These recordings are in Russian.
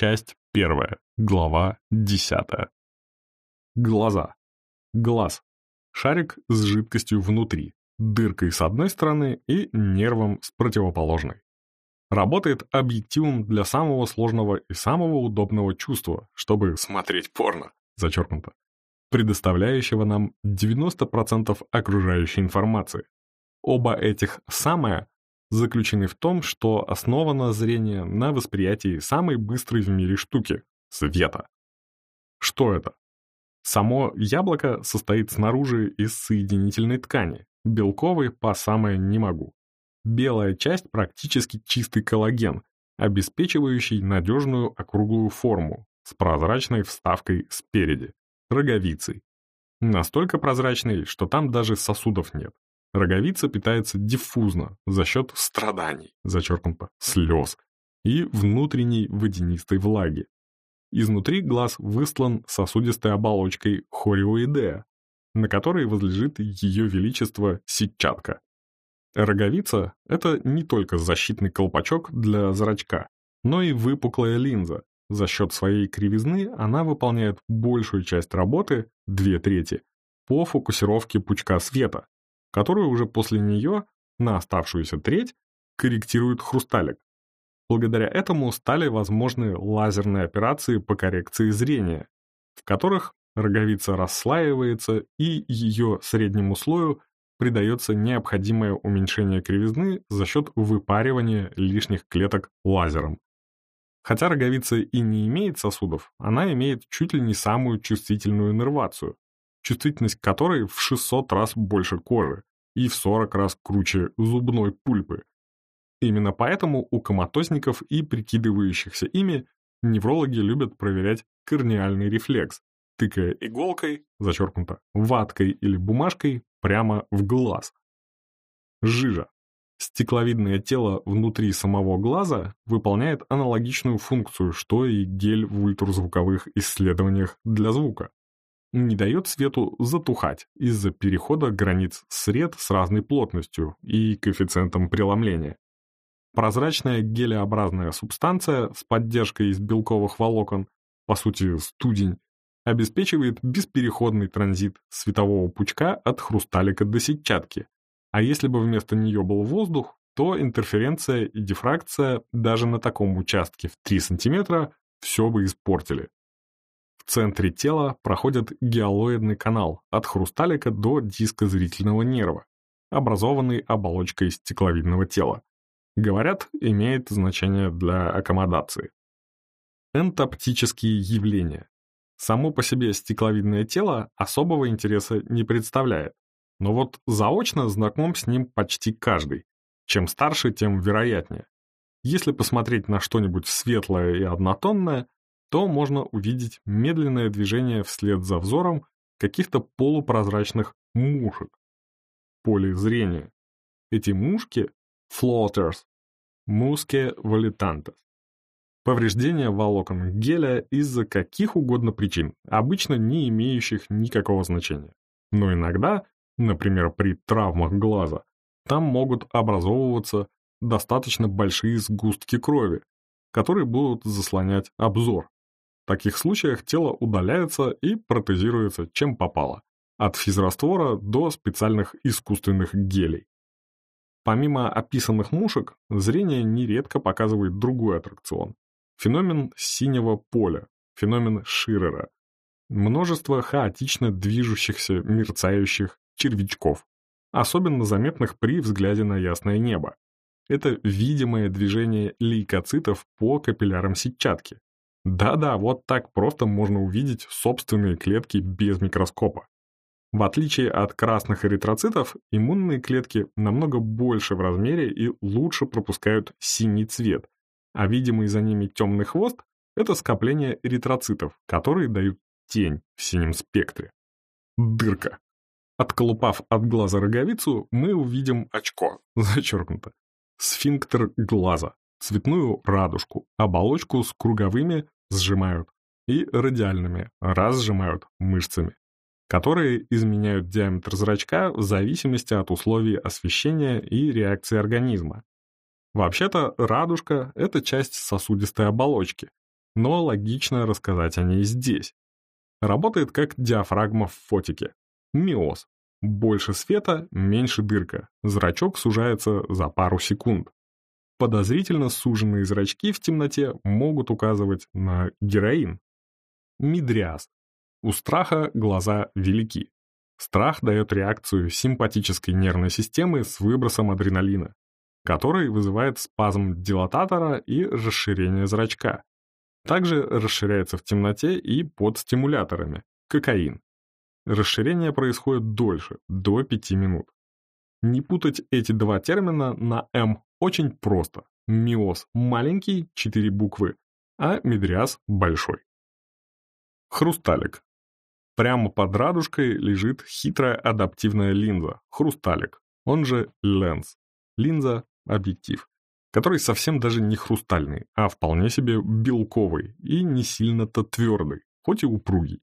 Часть первая. Глава десятая. Глаза. Глаз. Шарик с жидкостью внутри, дыркой с одной стороны и нервом с противоположной. Работает объективом для самого сложного и самого удобного чувства, чтобы смотреть порно, зачеркнуто, предоставляющего нам 90% окружающей информации. Оба этих «самое» заключены в том, что основано зрение на восприятии самой быстрой в мире штуки — света. Что это? Само яблоко состоит снаружи из соединительной ткани, белковой по самое не могу. Белая часть практически чистый коллаген, обеспечивающий надежную округлую форму с прозрачной вставкой спереди, роговицей. Настолько прозрачной, что там даже сосудов нет. Роговица питается диффузно за счет страданий, зачеркнуто, слез, и внутренней водянистой влаги. Изнутри глаз выслан сосудистой оболочкой хориоидея, на которой возлежит ее величество сетчатка. Роговица — это не только защитный колпачок для зрачка, но и выпуклая линза. За счет своей кривизны она выполняет большую часть работы, две трети, по фокусировке пучка света, которую уже после нее, на оставшуюся треть, корректирует хрусталик. Благодаря этому стали возможны лазерные операции по коррекции зрения, в которых роговица расслаивается и ее среднему слою придается необходимое уменьшение кривизны за счет выпаривания лишних клеток лазером. Хотя роговица и не имеет сосудов, она имеет чуть ли не самую чувствительную иннервацию, чувствительность которой в 600 раз больше кожи и в 40 раз круче зубной пульпы. Именно поэтому у коматозников и прикидывающихся ими неврологи любят проверять корниальный рефлекс, тыкая иголкой, зачеркнуто, ваткой или бумажкой прямо в глаз. Жижа. Стекловидное тело внутри самого глаза выполняет аналогичную функцию, что и гель в ультразвуковых исследованиях для звука не дает свету затухать из-за перехода границ сред с разной плотностью и коэффициентом преломления. Прозрачная гелеобразная субстанция с поддержкой из белковых волокон, по сути студень, обеспечивает беспереходный транзит светового пучка от хрусталика до сетчатки, а если бы вместо нее был воздух, то интерференция и дифракция даже на таком участке в 3 см все бы испортили. Центре тела проходит гиалоидный канал от хрусталика до диска зрительного нерва, образованный оболочкой стекловидного тела. Говорят, имеет значение для аккомодации. Энтоптические явления. Само по себе стекловидное тело особого интереса не представляет, но вот заочно знаком с ним почти каждый. Чем старше, тем вероятнее. Если посмотреть на что-нибудь светлое и однотонное, то можно увидеть медленное движение вслед за взором каких-то полупрозрачных мушек. Поле зрения. Эти мушки — floaters, musce volitantes. Повреждение волокон геля из-за каких угодно причин, обычно не имеющих никакого значения. Но иногда, например, при травмах глаза, там могут образовываться достаточно большие сгустки крови, которые будут заслонять обзор. В таких случаях тело удаляется и протезируется чем попало, от физраствора до специальных искусственных гелей. Помимо описанных мушек, зрение нередко показывает другой аттракцион. Феномен синего поля, феномен Ширера. Множество хаотично движущихся, мерцающих червячков, особенно заметных при взгляде на ясное небо. Это видимое движение лейкоцитов по капиллярам сетчатки, да-да, вот так просто можно увидеть собственные клетки без микроскопа. В отличие от красных эритроцитов, иммунные клетки намного больше в размере и лучше пропускают синий цвет, а видимый за ними темный хвост — это скопление эритроцитов, которые дают тень в синем спектре. Дырка. Отколупав от глаза роговицу, мы увидим очко, зачеркнуто. Сфинктер глаза, цветную радужку, оболочку с круговыми сжимают и радиальными разжимают мышцами, которые изменяют диаметр зрачка в зависимости от условий освещения и реакции организма. Вообще-то радужка — это часть сосудистой оболочки, но логично рассказать о ней здесь. Работает как диафрагма в фотике. Миоз. Больше света, меньше дырка. Зрачок сужается за пару секунд. Подозрительно суженные зрачки в темноте могут указывать на героин. Мидриаз. У страха глаза велики. Страх дает реакцию симпатической нервной системы с выбросом адреналина, который вызывает спазм дилататора и расширение зрачка. Также расширяется в темноте и под стимуляторами – кокаин. Расширение происходит дольше, до 5 минут. Не путать эти два термина на «М» очень просто. Миоз – маленький, 4 буквы, а медриаз – большой. Хрусталик. Прямо под радужкой лежит хитрая адаптивная линза – хрусталик, он же ленс. Линза – объектив, который совсем даже не хрустальный, а вполне себе белковый и не сильно-то твердый, хоть и упругий.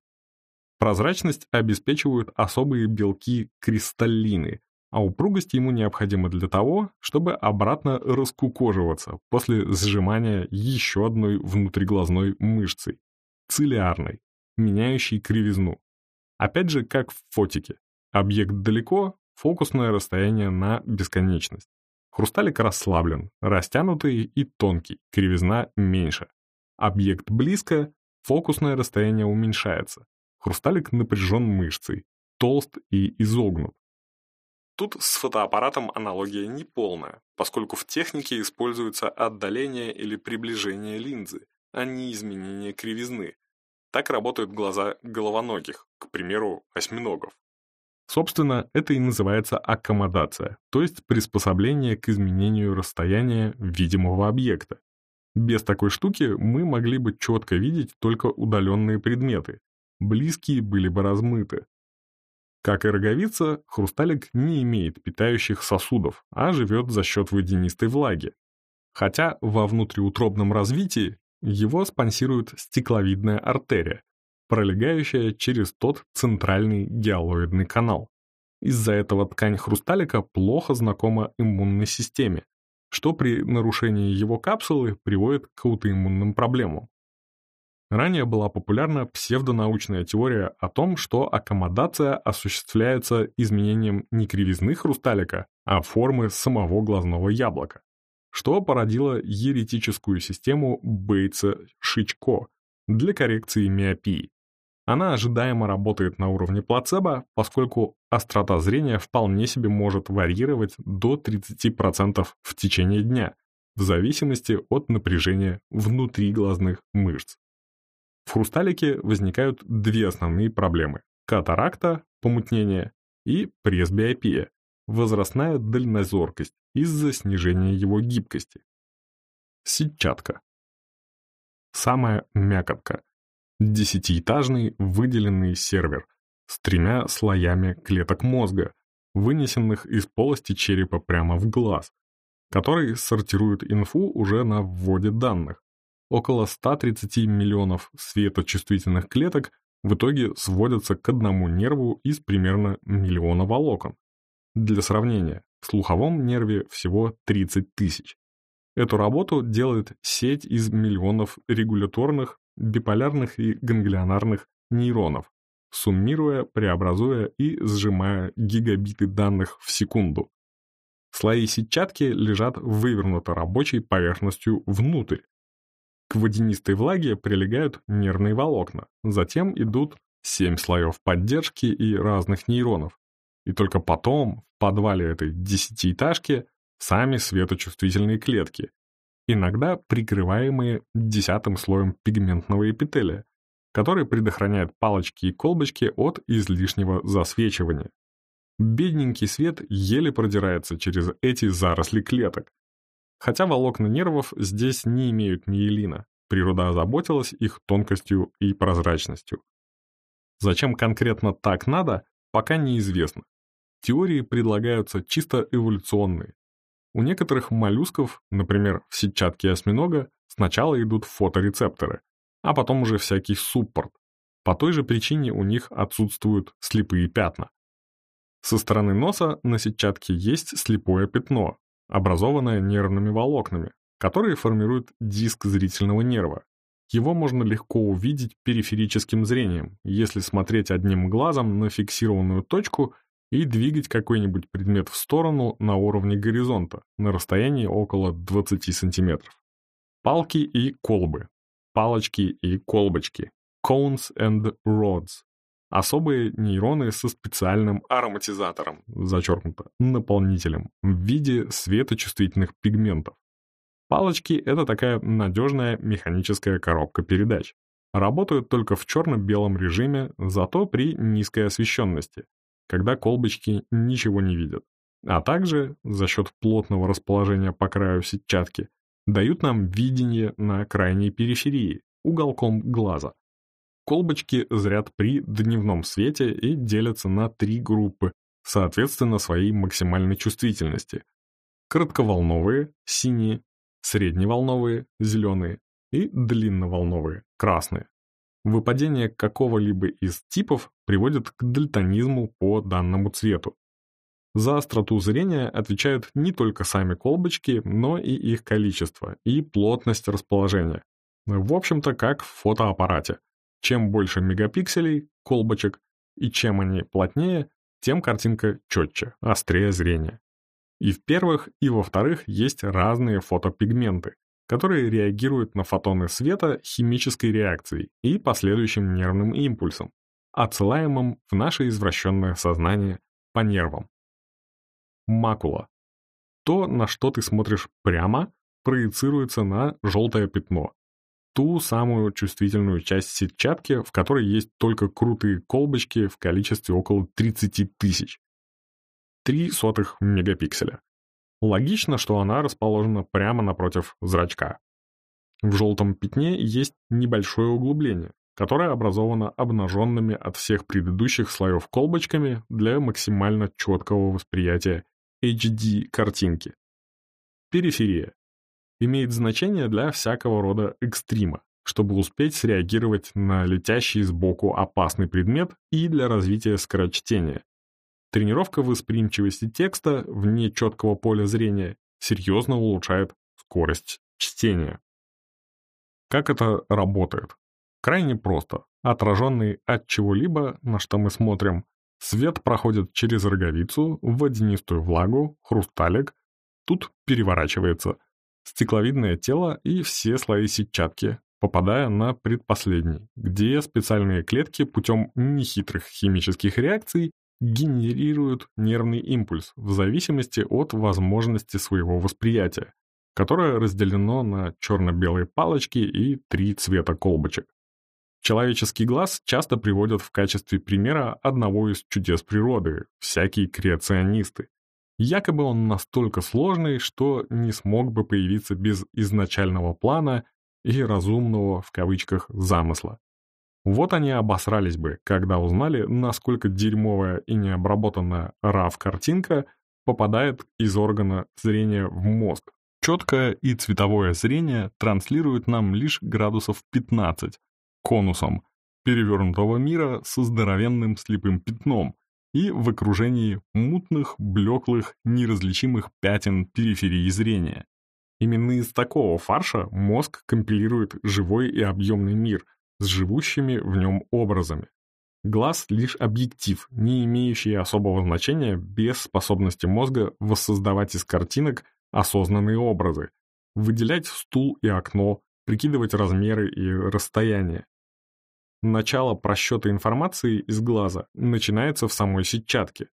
Прозрачность обеспечивают особые белки кристаллины, а упругость ему необходима для того, чтобы обратно раскукоживаться после сжимания еще одной внутриглазной мышцей – цилиарной, меняющей кривизну. Опять же, как в фотике. Объект далеко, фокусное расстояние на бесконечность. Хрусталик расслаблен, растянутый и тонкий, кривизна меньше. Объект близко, фокусное расстояние уменьшается. Хрусталик напряжен мышцей, толст и изогнут. Тут с фотоаппаратом аналогия неполная, поскольку в технике используется отдаление или приближение линзы, а не изменение кривизны. Так работают глаза головоногих, к примеру, осьминогов. Собственно, это и называется аккомодация, то есть приспособление к изменению расстояния видимого объекта. Без такой штуки мы могли бы четко видеть только удаленные предметы, близкие были бы размыты, как и роговица, хрусталик не имеет питающих сосудов, а живет за счет водянистой влаги. Хотя во внутриутробном развитии его спонсирует стекловидная артерия, пролегающая через тот центральный гиалоидный канал. Из-за этого ткань хрусталика плохо знакома иммунной системе, что при нарушении его капсулы приводит к аутоиммунным проблемам. Ранее была популярна псевдонаучная теория о том, что аккомодация осуществляется изменением не кривизны хрусталика, а формы самого глазного яблока, что породило еретическую систему Бейтса-Шичко для коррекции миопии. Она ожидаемо работает на уровне плацебо, поскольку острота зрения вполне себе может варьировать до 30% в течение дня, в зависимости от напряжения внутри глазных мышц. В хрусталике возникают две основные проблемы – катаракта, помутнение, и пресбиопия, возрастная дальнозоркость из-за снижения его гибкости. Сетчатка. Самая мякотка. Десятиэтажный выделенный сервер с тремя слоями клеток мозга, вынесенных из полости черепа прямо в глаз, который сортирует инфу уже на вводе данных, около 130 миллионов светочувствительных клеток в итоге сводятся к одному нерву из примерно миллиона волокон. Для сравнения, в слуховом нерве всего 30 тысяч. Эту работу делает сеть из миллионов регуляторных, биполярных и ганглионарных нейронов, суммируя, преобразуя и сжимая гигабиты данных в секунду. Слои сетчатки лежат вывернуто рабочей поверхностью внутрь, к водянистой влаге прилегают нервные волокна, затем идут семь слоев поддержки и разных нейронов. И только потом, в подвале этой десятиэтажки, сами светочувствительные клетки, иногда прикрываемые десятым слоем пигментного эпителия, который предохраняет палочки и колбочки от излишнего засвечивания. Бедненький свет еле продирается через эти заросли клеток, Хотя волокна нервов здесь не имеют миелина, природа озаботилась их тонкостью и прозрачностью. Зачем конкретно так надо, пока неизвестно. Теории предлагаются чисто эволюционные. У некоторых моллюсков, например, в сетчатке осьминога, сначала идут фоторецепторы, а потом уже всякий суппорт. По той же причине у них отсутствуют слепые пятна. Со стороны носа на сетчатке есть слепое пятно, образованная нервными волокнами, которые формируют диск зрительного нерва. Его можно легко увидеть периферическим зрением, если смотреть одним глазом на фиксированную точку и двигать какой-нибудь предмет в сторону на уровне горизонта, на расстоянии около 20 см. Палки и колбы. Палочки и колбочки. Cones and rods. Особые нейроны со специальным ароматизатором, зачеркнуто, наполнителем, в виде светочувствительных пигментов. Палочки — это такая надежная механическая коробка передач. Работают только в черно-белом режиме, зато при низкой освещенности, когда колбочки ничего не видят. А также, за счет плотного расположения по краю сетчатки, дают нам видение на крайней периферии, уголком глаза. Колбочки зрят при дневном свете и делятся на три группы, соответственно своей максимальной чувствительности. Кратковолновые, синие, средневолновые – зеленые и длинноволновые – красные. Выпадение какого-либо из типов приводит к дальтонизму по данному цвету. За остроту зрения отвечают не только сами колбочки, но и их количество и плотность расположения. В общем-то, как в фотоаппарате. Чем больше мегапикселей, колбочек, и чем они плотнее, тем картинка четче, острее зрения. И в первых, и во вторых есть разные фотопигменты, которые реагируют на фотоны света химической реакцией и последующим нервным импульсом, отсылаемым в наше извращенное сознание по нервам. Макула. То, на что ты смотришь прямо, проецируется на желтое пятно. Ту самую чувствительную часть сетчатки, в которой есть только крутые колбочки в количестве около 30 тысяч. 3 сотых мегапикселя. Логично, что она расположена прямо напротив зрачка. В желтом пятне есть небольшое углубление, которое образовано обнаженными от всех предыдущих слоев колбочками для максимально четкого восприятия HD-картинки. Периферия. Имеет значение для всякого рода экстрима, чтобы успеть среагировать на летящий сбоку опасный предмет и для развития скорочтения, Тренировка восприимчивости текста вне четкого поля зрения серьезно улучшает скорость чтения. Как это работает? Крайне просто. Отраженный от чего-либо, на что мы смотрим, свет проходит через роговицу, водянистую влагу, хрусталик, тут переворачивается, стекловидное тело и все слои сетчатки, попадая на предпоследний, где специальные клетки путем нехитрых химических реакций генерируют нервный импульс в зависимости от возможности своего восприятия, которое разделено на черно-белые палочки и три цвета колбочек. Человеческий глаз часто приводят в качестве примера одного из чудес природы, всякие креационисты. Якобы он настолько сложный, что не смог бы появиться без изначального плана и разумного, в кавычках, замысла. Вот они обосрались бы, когда узнали, насколько дерьмовая и необработанная RAW-картинка попадает из органа зрения в мозг. Четкое и цветовое зрение транслирует нам лишь градусов 15, конусом, перевернутого мира со здоровенным слепым пятном и в окружении мутных, блеклых, неразличимых пятен периферии зрения. Именно из такого фарша мозг компилирует живой и объемный мир – с живущими в нем образами. Глаз — лишь объектив, не имеющий особого значения без способности мозга воссоздавать из картинок осознанные образы, выделять стул и окно, прикидывать размеры и расстояние. Начало просчета информации из глаза начинается в самой сетчатке,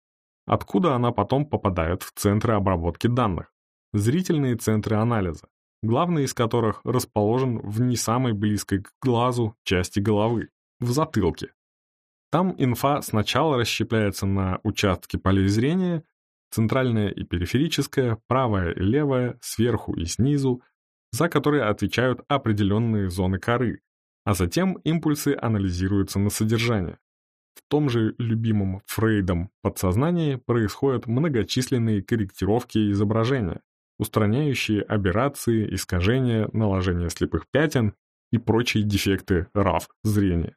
откуда она потом попадает в центры обработки данных, зрительные центры анализа, главный из которых расположен в не самой близкой к глазу части головы, в затылке. Там инфа сначала расщепляется на участки полей зрения, центральная и периферическая, правая и левая, сверху и снизу, за которые отвечают определенные зоны коры, а затем импульсы анализируются на содержание. В том же любимом Фрейдом подсознании происходят многочисленные корректировки изображения, устраняющие аберрации, искажения, наложение слепых пятен и прочие дефекты RAF зрения.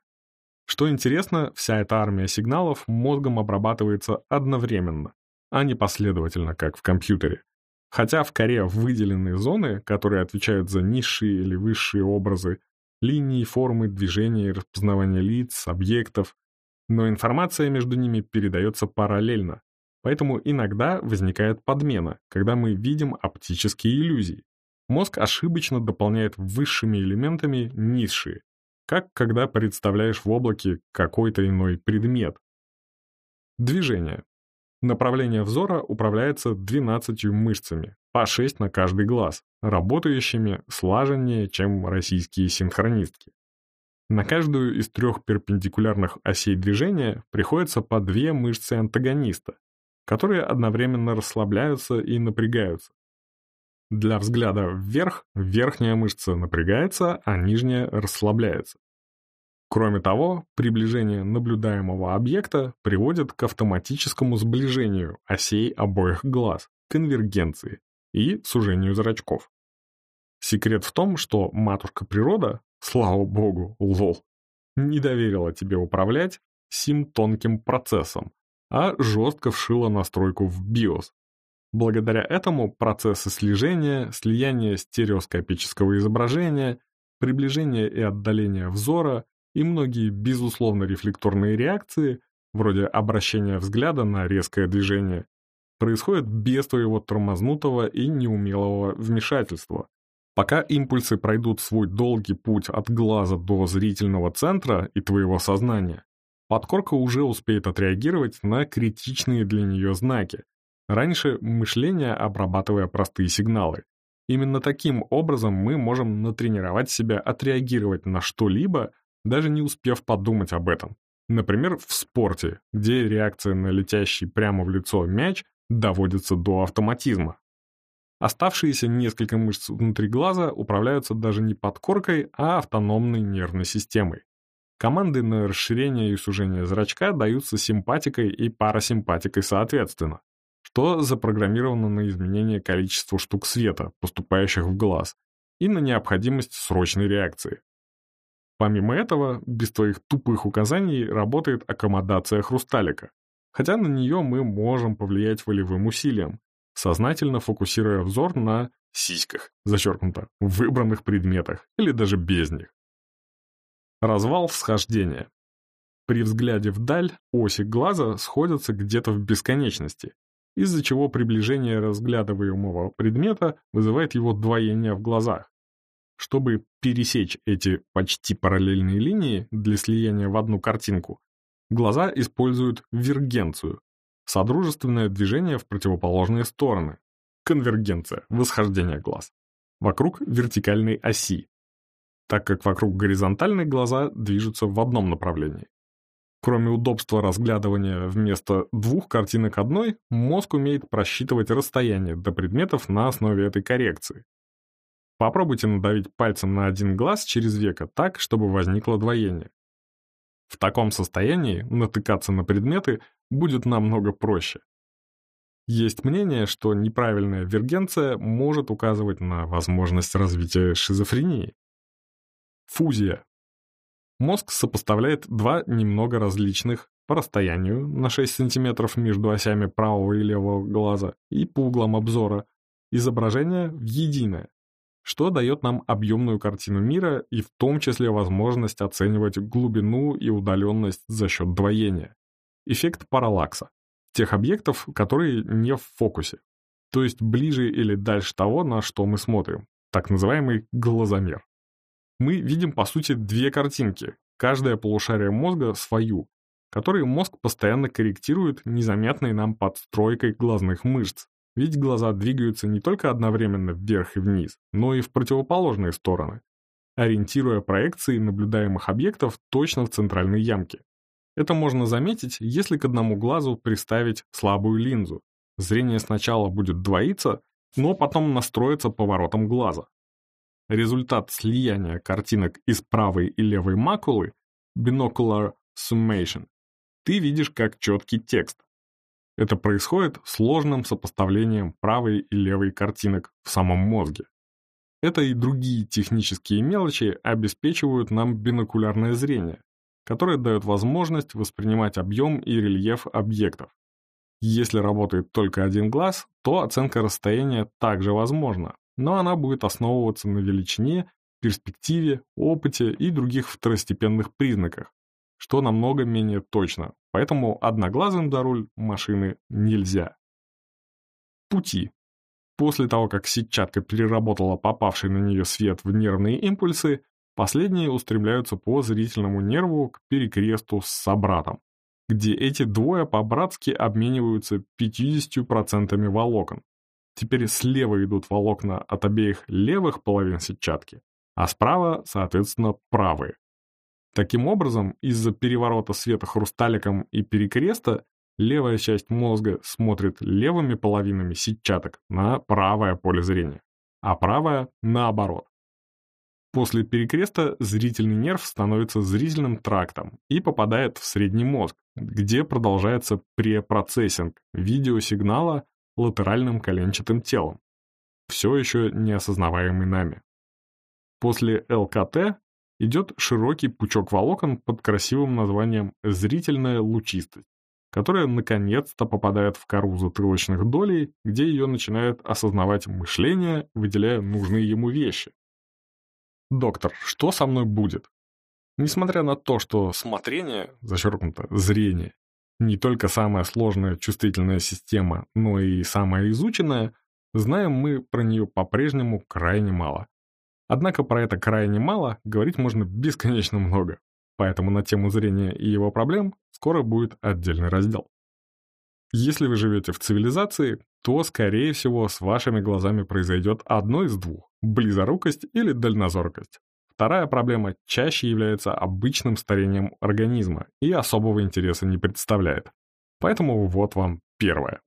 Что интересно, вся эта армия сигналов мозгом обрабатывается одновременно, а не последовательно, как в компьютере. Хотя в коре выделены зоны, которые отвечают за низшие или высшие образы, линии, формы, движения и распознавания лиц, объектов, но информация между ними передается параллельно, поэтому иногда возникает подмена, когда мы видим оптические иллюзии. Мозг ошибочно дополняет высшими элементами низшие, как когда представляешь в облаке какой-то иной предмет. Движение. Направление взора управляется 12 мышцами, по 6 на каждый глаз, работающими слаженнее, чем российские синхронистки. На каждую из трех перпендикулярных осей движения приходится по две мышцы антагониста, которые одновременно расслабляются и напрягаются. Для взгляда вверх верхняя мышца напрягается, а нижняя расслабляется. Кроме того, приближение наблюдаемого объекта приводит к автоматическому сближению осей обоих глаз, конвергенции и сужению зрачков. Секрет в том, что матушка природа, слава богу, лол, не доверила тебе управлять сим тонким процессом, а жестко вшила настройку в BIOS, Благодаря этому процессы слежения, слияния стереоскопического изображения, приближения и отдаления взора и многие безусловно рефлекторные реакции, вроде обращения взгляда на резкое движение, происходят без твоего тормознутого и неумелого вмешательства. Пока импульсы пройдут свой долгий путь от глаза до зрительного центра и твоего сознания, подкорка уже успеет отреагировать на критичные для нее знаки, Раньше мышление, обрабатывая простые сигналы. Именно таким образом мы можем натренировать себя отреагировать на что-либо, даже не успев подумать об этом. Например, в спорте, где реакция на летящий прямо в лицо мяч доводится до автоматизма. Оставшиеся несколько мышц внутри глаза управляются даже не подкоркой, а автономной нервной системой. Команды на расширение и сужение зрачка даются симпатикой и парасимпатикой соответственно что запрограммировано на изменение количества штук света, поступающих в глаз, и на необходимость срочной реакции. Помимо этого, без твоих тупых указаний работает аккомодация хрусталика, хотя на нее мы можем повлиять волевым усилием, сознательно фокусируя взор на сиськах, зачеркнуто, выбранных предметах или даже без них. Развал всхождения. При взгляде вдаль оси глаза сходятся где-то в бесконечности, из-за чего приближение разглядываемого предмета вызывает его двоение в глазах. Чтобы пересечь эти почти параллельные линии для слияния в одну картинку, глаза используют вергенцию, содружественное движение в противоположные стороны, конвергенция, восхождение глаз, вокруг вертикальной оси, так как вокруг горизонтальной глаза движутся в одном направлении. Кроме удобства разглядывания вместо двух картинок одной, мозг умеет просчитывать расстояние до предметов на основе этой коррекции. Попробуйте надавить пальцем на один глаз через веко так, чтобы возникло двоение. В таком состоянии натыкаться на предметы будет намного проще. Есть мнение, что неправильная вергенция может указывать на возможность развития шизофрении. Фузия Мозг сопоставляет два немного различных по расстоянию на 6 см между осями правого и левого глаза и по углам обзора изображения в единое, что дает нам объемную картину мира и в том числе возможность оценивать глубину и удаленность за счет двоения. Эффект параллакса. Тех объектов, которые не в фокусе, то есть ближе или дальше того, на что мы смотрим, так называемый глазомер мы видим, по сути, две картинки, каждое полушарие мозга свою, которые мозг постоянно корректирует незаметной нам подстройкой глазных мышц. Ведь глаза двигаются не только одновременно вверх и вниз, но и в противоположные стороны, ориентируя проекции наблюдаемых объектов точно в центральной ямке. Это можно заметить, если к одному глазу приставить слабую линзу. Зрение сначала будет двоиться, но потом настроится поворотом глаза. Результат слияния картинок из правой и левой макулы binocular summation ты видишь как четкий текст. Это происходит сложным сопоставлением правой и левой картинок в самом мозге. Это и другие технические мелочи обеспечивают нам бинокулярное зрение, которое дает возможность воспринимать объем и рельеф объектов. Если работает только один глаз, то оценка расстояния также возможна, но она будет основываться на величине перспективе, опыте и других второстепенных признаках, что намного менее точно, поэтому одноглазым за руль машины нельзя. Пути. После того, как сетчатка переработала попавший на нее свет в нервные импульсы, последние устремляются по зрительному нерву к перекресту с собратом, где эти двое по-братски обмениваются 50% волокон. Теперь слева идут волокна от обеих левых половин сетчатки, а справа, соответственно, правые. Таким образом, из-за переворота света хрусталиком и перекреста левая часть мозга смотрит левыми половинами сетчаток на правое поле зрения, а правая — наоборот. После перекреста зрительный нерв становится зрительным трактом и попадает в средний мозг, где продолжается препроцессинг видеосигнала латеральным коленчатым телом, все еще не осознаваемый нами. После ЛКТ идет широкий пучок волокон под красивым названием «зрительная лучистость», которая наконец-то попадает в кору затылочных долей, где ее начинает осознавать мышление, выделяя нужные ему вещи. «Доктор, что со мной будет?» Несмотря на то, что смотрение, зачеркнуто зрение, не только самая сложная чувствительная система, но и самая изученная, знаем мы про нее по-прежнему крайне мало. Однако про это крайне мало говорить можно бесконечно много, поэтому на тему зрения и его проблем скоро будет отдельный раздел. Если вы живете в цивилизации, то, скорее всего, с вашими глазами произойдет одно из двух – близорукость или дальнозоркость. Вторая проблема чаще является обычным старением организма и особого интереса не представляет. Поэтому вот вам первое.